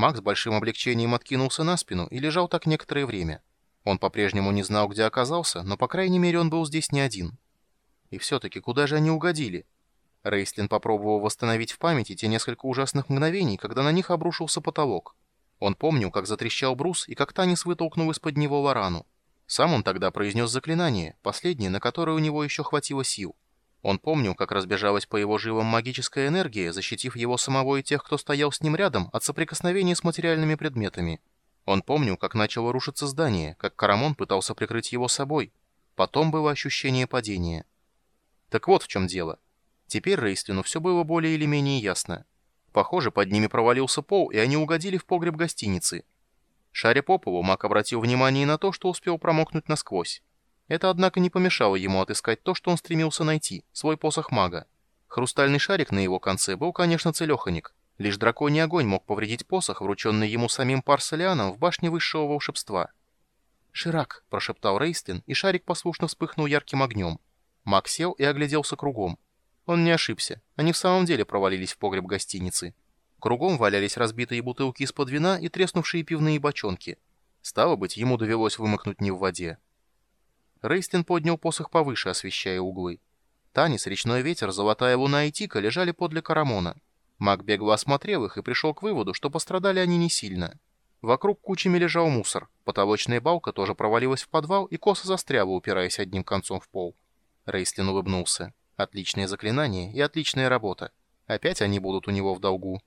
Макс с большим облегчением откинулся на спину и лежал так некоторое время. Он по-прежнему не знал, где оказался, но, по крайней мере, он был здесь не один. И все-таки, куда же они угодили? Рейслин попробовал восстановить в памяти те несколько ужасных мгновений, когда на них обрушился потолок. Он помнил, как затрещал брус и как Танис вытолкнул из-под него варану. Сам он тогда произнес заклинание, последнее, на которое у него еще хватило сил. Он помнил, как разбежалась по его жилам магическая энергия, защитив его самого и тех, кто стоял с ним рядом, от соприкосновения с материальными предметами. Он помнил, как начало рушиться здание, как Карамон пытался прикрыть его собой. Потом было ощущение падения. Так вот в чем дело. Теперь Рейслину все было более или менее ясно. Похоже, под ними провалился пол, и они угодили в погреб гостиницы. Шаря по полу, Мак обратил внимание на то, что успел промокнуть насквозь. Это, однако, не помешало ему отыскать то, что он стремился найти, свой посох мага. Хрустальный шарик на его конце был, конечно, целеханик. Лишь драконий огонь мог повредить посох, врученный ему самим Парсалианом в башне высшего волшебства. «Ширак», — прошептал Рейстлин, и шарик послушно вспыхнул ярким огнем. Маг сел и огляделся кругом. Он не ошибся. Они в самом деле провалились в погреб гостиницы. Кругом валялись разбитые бутылки из-под вина и треснувшие пивные бочонки. Стало быть, ему довелось вымокнуть не в воде. Рейстлин поднял посох повыше, освещая углы. Танис, речной ветер, золотая луна и тика лежали подле Карамона. Маг бегло осмотрел их и пришел к выводу, что пострадали они не сильно. Вокруг кучами лежал мусор, потолочная балка тоже провалилась в подвал и косо застряла, упираясь одним концом в пол. Рейстлин улыбнулся. Отличное заклинание и отличная работа. Опять они будут у него в долгу.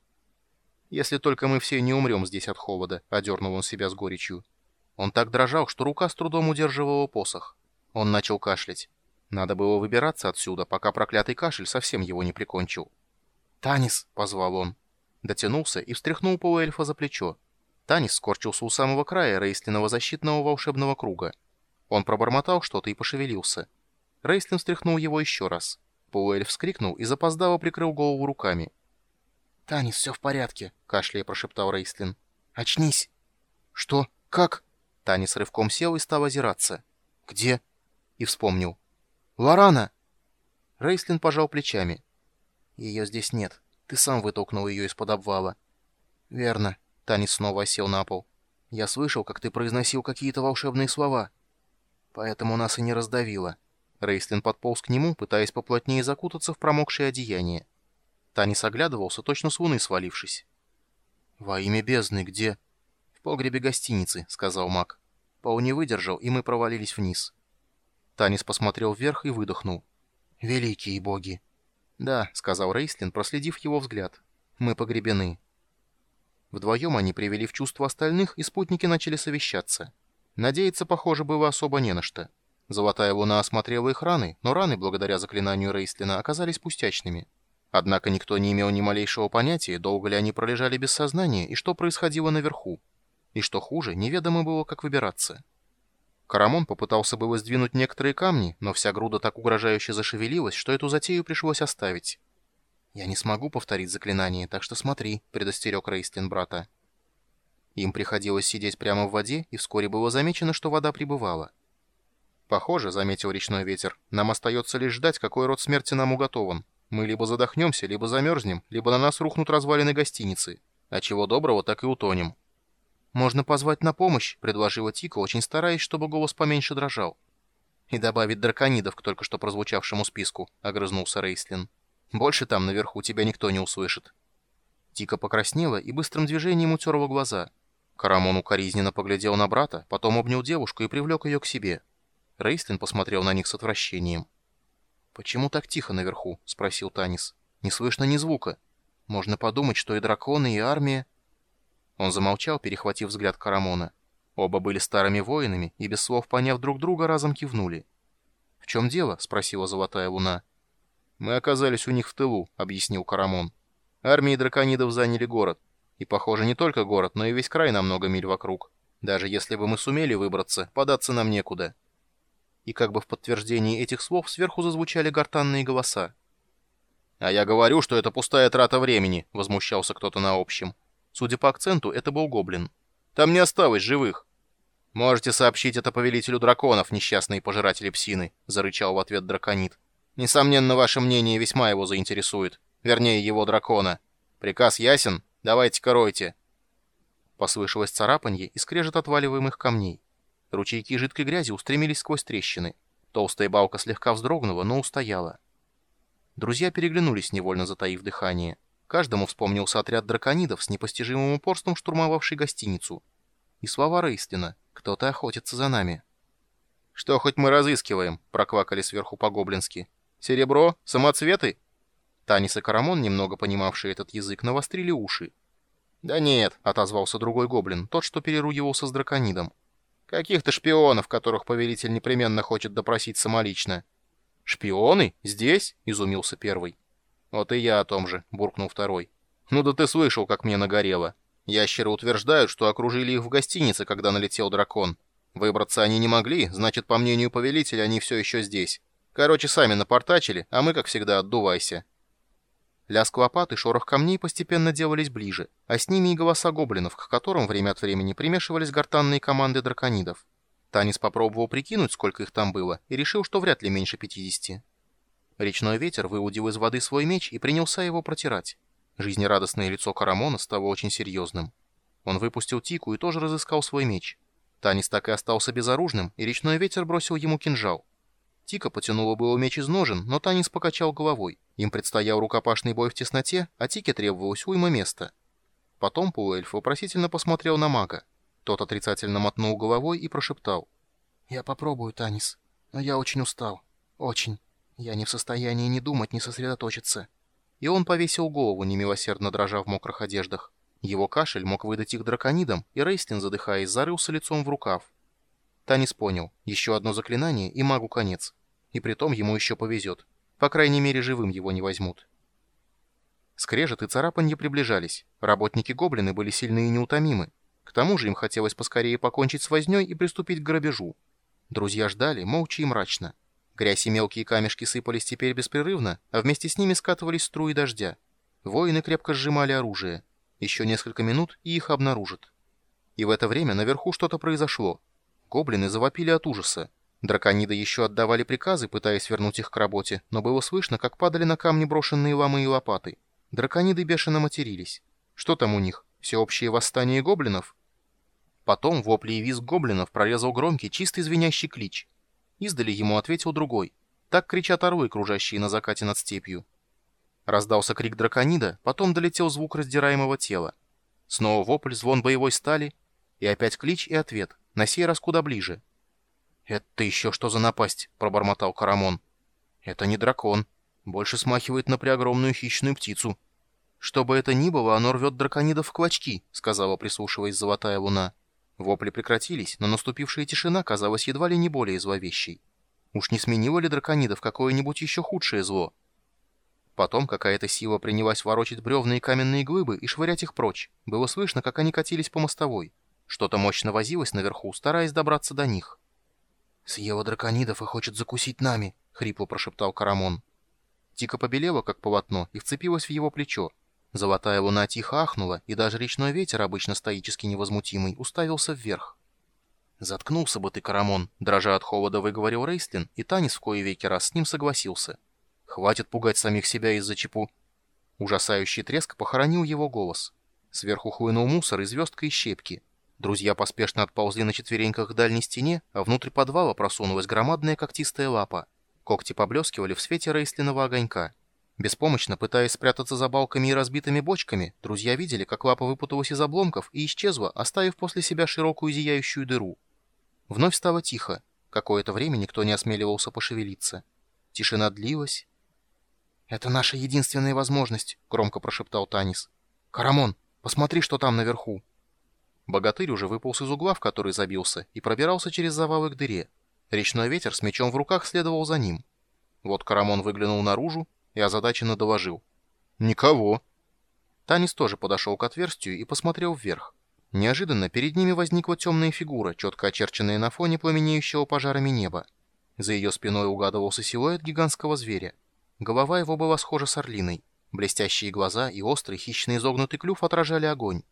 «Если только мы все не умрем здесь от холода», — одернул он себя с горечью. Он так дрожал, что рука с трудом удерживала посох. Он начал кашлять. Надо было выбираться отсюда, пока проклятый кашель совсем его не прикончил. «Танис!» — позвал он. Дотянулся и встряхнул полуэльфа за плечо. Танис скорчился у самого края Рейслиного защитного волшебного круга. Он пробормотал что-то и пошевелился. Рейслин встряхнул его еще раз. Полуэльф вскрикнул и запоздало прикрыл голову руками. «Танис, все в порядке», — кашляя прошептал Рейслин. «Очнись!» «Что? Как?» Танис рывком сел и стал озираться. «Где?» И вспомнил. «Лорана!» Рейслин пожал плечами. «Ее здесь нет. Ты сам вытолкнул ее из-под обвала». «Верно». Танис снова осел на пол. «Я слышал, как ты произносил какие-то волшебные слова. Поэтому нас и не раздавило». Рейслин подполз к нему, пытаясь поплотнее закутаться в промокшее одеяние. Танис оглядывался, точно с луны свалившись. «Во имя бездны, где?» «В погребе гостиницы», — сказал маг. Пол не выдержал, и мы провалились вниз. Танис посмотрел вверх и выдохнул. «Великие боги!» «Да», — сказал Рейслин, проследив его взгляд. «Мы погребены». Вдвоем они привели в чувство остальных, и спутники начали совещаться. Надеяться, похоже, было особо не на что. Золотая луна осмотрела их раны, но раны, благодаря заклинанию Рейслина, оказались пустячными. Однако никто не имел ни малейшего понятия, долго ли они пролежали без сознания и что происходило наверху. И что хуже, неведомо было, как выбираться. Карамон попытался было сдвинуть некоторые камни, но вся груда так угрожающе зашевелилась, что эту затею пришлось оставить. «Я не смогу повторить заклинание, так что смотри», — предостерег Рейстлин брата. Им приходилось сидеть прямо в воде, и вскоре было замечено, что вода прибывала. «Похоже», — заметил речной ветер, — «нам остается лишь ждать, какой род смерти нам уготован. Мы либо задохнемся, либо замерзнем, либо на нас рухнут развалины гостиницы. А чего доброго, так и утонем». «Можно позвать на помощь», — предложила Тика, очень стараясь, чтобы голос поменьше дрожал. «И добавить драконидов к только что прозвучавшему списку», — огрызнулся Рейслин. «Больше там наверху тебя никто не услышит». Тика покраснела и быстрым движением утерла глаза. Карамон укоризненно поглядел на брата, потом обнял девушку и привлек ее к себе. Рейслин посмотрел на них с отвращением. «Почему так тихо наверху?» — спросил Танис. «Не слышно ни звука. Можно подумать, что и драконы, и армия...» Он замолчал, перехватив взгляд Карамона. Оба были старыми воинами и, без слов поняв друг друга, разом кивнули. «В чем дело?» — спросила Золотая Луна. «Мы оказались у них в тылу», — объяснил Карамон. «Армии драконидов заняли город. И, похоже, не только город, но и весь край на много миль вокруг. Даже если бы мы сумели выбраться, податься нам некуда». И как бы в подтверждении этих слов сверху зазвучали гортанные голоса. «А я говорю, что это пустая трата времени», — возмущался кто-то на общем. Судя по акценту, это был гоблин. «Там не осталось живых!» «Можете сообщить это повелителю драконов, несчастные пожиратели псины», — зарычал в ответ драконит. «Несомненно, ваше мнение весьма его заинтересует. Вернее, его дракона. Приказ ясен? Давайте-ка ройте». Послышалось царапанье и скрежет отваливаемых камней. Ручейки жидкой грязи устремились сквозь трещины. Толстая балка слегка вздрогнула, но устояла. Друзья переглянулись, невольно затаив дыхание. Каждому вспомнился отряд драконидов с непостижимым упорством штурмовавший гостиницу. И слова Рейстлина «Кто-то охотится за нами». «Что хоть мы разыскиваем?» — проквакали сверху по-гоблински. «Серебро? Самоцветы?» Танис и Карамон, немного понимавшие этот язык, навострили уши. «Да нет», — отозвался другой гоблин, тот, что переругивался с драконидом. «Каких-то шпионов, которых повелитель непременно хочет допросить самолично». «Шпионы? Здесь?» — изумился первый. «Вот и я о том же», — буркнул второй. «Ну да ты слышал, как мне нагорело. Ящеры утверждают, что окружили их в гостинице, когда налетел дракон. Выбраться они не могли, значит, по мнению повелителя, они все еще здесь. Короче, сами напортачили, а мы, как всегда, отдувайся». Лязг лопат и шорох камней постепенно делались ближе, а с ними и голоса гоблинов, к которым время от времени примешивались гортанные команды драконидов. Танис попробовал прикинуть, сколько их там было, и решил, что вряд ли меньше 50. Речной ветер выудил из воды свой меч и принялся его протирать. Жизнерадостное лицо Карамона стало очень серьезным. Он выпустил тику и тоже разыскал свой меч. Танис так и остался безоружным, и речной ветер бросил ему кинжал. Тика потянула было меч из ножен, но Танис покачал головой. Им предстоял рукопашный бой в тесноте, а Тике требовалось уйма места. Потом полуэльф вопросительно посмотрел на мага. Тот отрицательно мотнул головой и прошептал. «Я попробую, Танис, но я очень устал. Очень. Я не в состоянии ни думать, ни сосредоточиться». И он повесил голову, немилосердно дрожа в мокрых одеждах. Его кашель мог выдать их драконидам, и Рейстин, задыхаясь, зарылся лицом в рукав. Танис понял. Еще одно заклинание, и магу конец. И притом ему еще повезет. По крайней мере, живым его не возьмут. Скрежет и царапанье приближались. Работники-гоблины были сильны и неутомимы. К тому же им хотелось поскорее покончить с вознёй и приступить к грабежу. Друзья ждали, молча и мрачно. Грязь и мелкие камешки сыпались теперь беспрерывно, а вместе с ними скатывались струи дождя. Воины крепко сжимали оружие. Еще несколько минут, и их обнаружат. И в это время наверху что-то произошло. Гоблины завопили от ужаса. Дракониды еще отдавали приказы, пытаясь вернуть их к работе, но было слышно, как падали на камни брошенные ламы и лопаты. Дракониды бешено матерились. Что там у них? Всеобщее восстание гоблинов? Потом вопли и визг гоблинов прорезал громкий, чистый звенящий клич. Издали ему ответил другой. Так кричат орлы, кружащие на закате над степью. Раздался крик драконида, потом долетел звук раздираемого тела. Снова вопль, звон боевой стали, и опять клич и ответ — на сей раз куда ближе. «Это еще что за напасть?» — пробормотал Карамон. «Это не дракон. Больше смахивает на преогромную хищную птицу». «Что бы это ни было, оно рвет драконидов в клочки», — сказала, прислушиваясь золотая луна. Вопли прекратились, но наступившая тишина казалась едва ли не более зловещей. Уж не сменило ли драконидов какое-нибудь еще худшее зло? Потом какая-то сила принялась ворочать бревна и каменные глыбы и швырять их прочь. Было слышно, как они катились по мостовой. Что-то мощно возилось наверху, стараясь добраться до них. «Съела драконидов и хочет закусить нами», — хрипло прошептал Карамон. Тика побелела, как полотно, и вцепилась в его плечо. Золотая луна тихо ахнула, и даже речной ветер, обычно стоически невозмутимый, уставился вверх. «Заткнулся бы ты, Карамон», — дрожа от холода выговорил Рейстлин, и Танис в кое веки раз с ним согласился. «Хватит пугать самих себя из-за чепу». Ужасающий треск похоронил его голос. Сверху хлынул мусор и звездка и щепки. Друзья поспешно отползли на четвереньках к дальней стене, а внутрь подвала просунулась громадная когтистая лапа. Когти поблескивали в свете рейслиного огонька. Беспомощно пытаясь спрятаться за балками и разбитыми бочками, друзья видели, как лапа выпуталась из обломков и исчезла, оставив после себя широкую зияющую дыру. Вновь стало тихо. Какое-то время никто не осмеливался пошевелиться. Тишина длилась. «Это наша единственная возможность», — громко прошептал Танис. «Карамон, посмотри, что там наверху». Богатырь уже выполз из угла, в который забился, и пробирался через завалы к дыре. Речной ветер с мечом в руках следовал за ним. Вот Карамон выглянул наружу и озадаченно доложил. «Никого!» Танис тоже подошел к отверстию и посмотрел вверх. Неожиданно перед ними возникла темная фигура, четко очерченная на фоне пламенеющего пожарами неба. За ее спиной угадывался силуэт гигантского зверя. Голова его была схожа с орлиной. Блестящие глаза и острый хищный изогнутый клюв отражали огонь.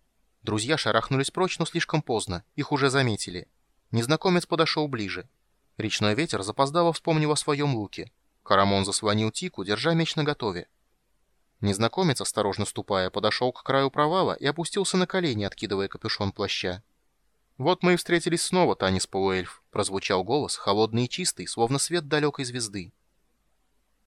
Друзья шарахнулись прочь, но слишком поздно. Их уже заметили. Незнакомец подошел ближе. Речной ветер запоздало вспомнил о своем луке. Карамон заслонил Тику, держа меч наготове. Незнакомец, осторожно ступая, подошел к краю провала и опустился на колени, откидывая капюшон плаща. «Вот мы и встретились снова, Танис Полуэльф», — прозвучал голос, холодный и чистый, словно свет далекой звезды.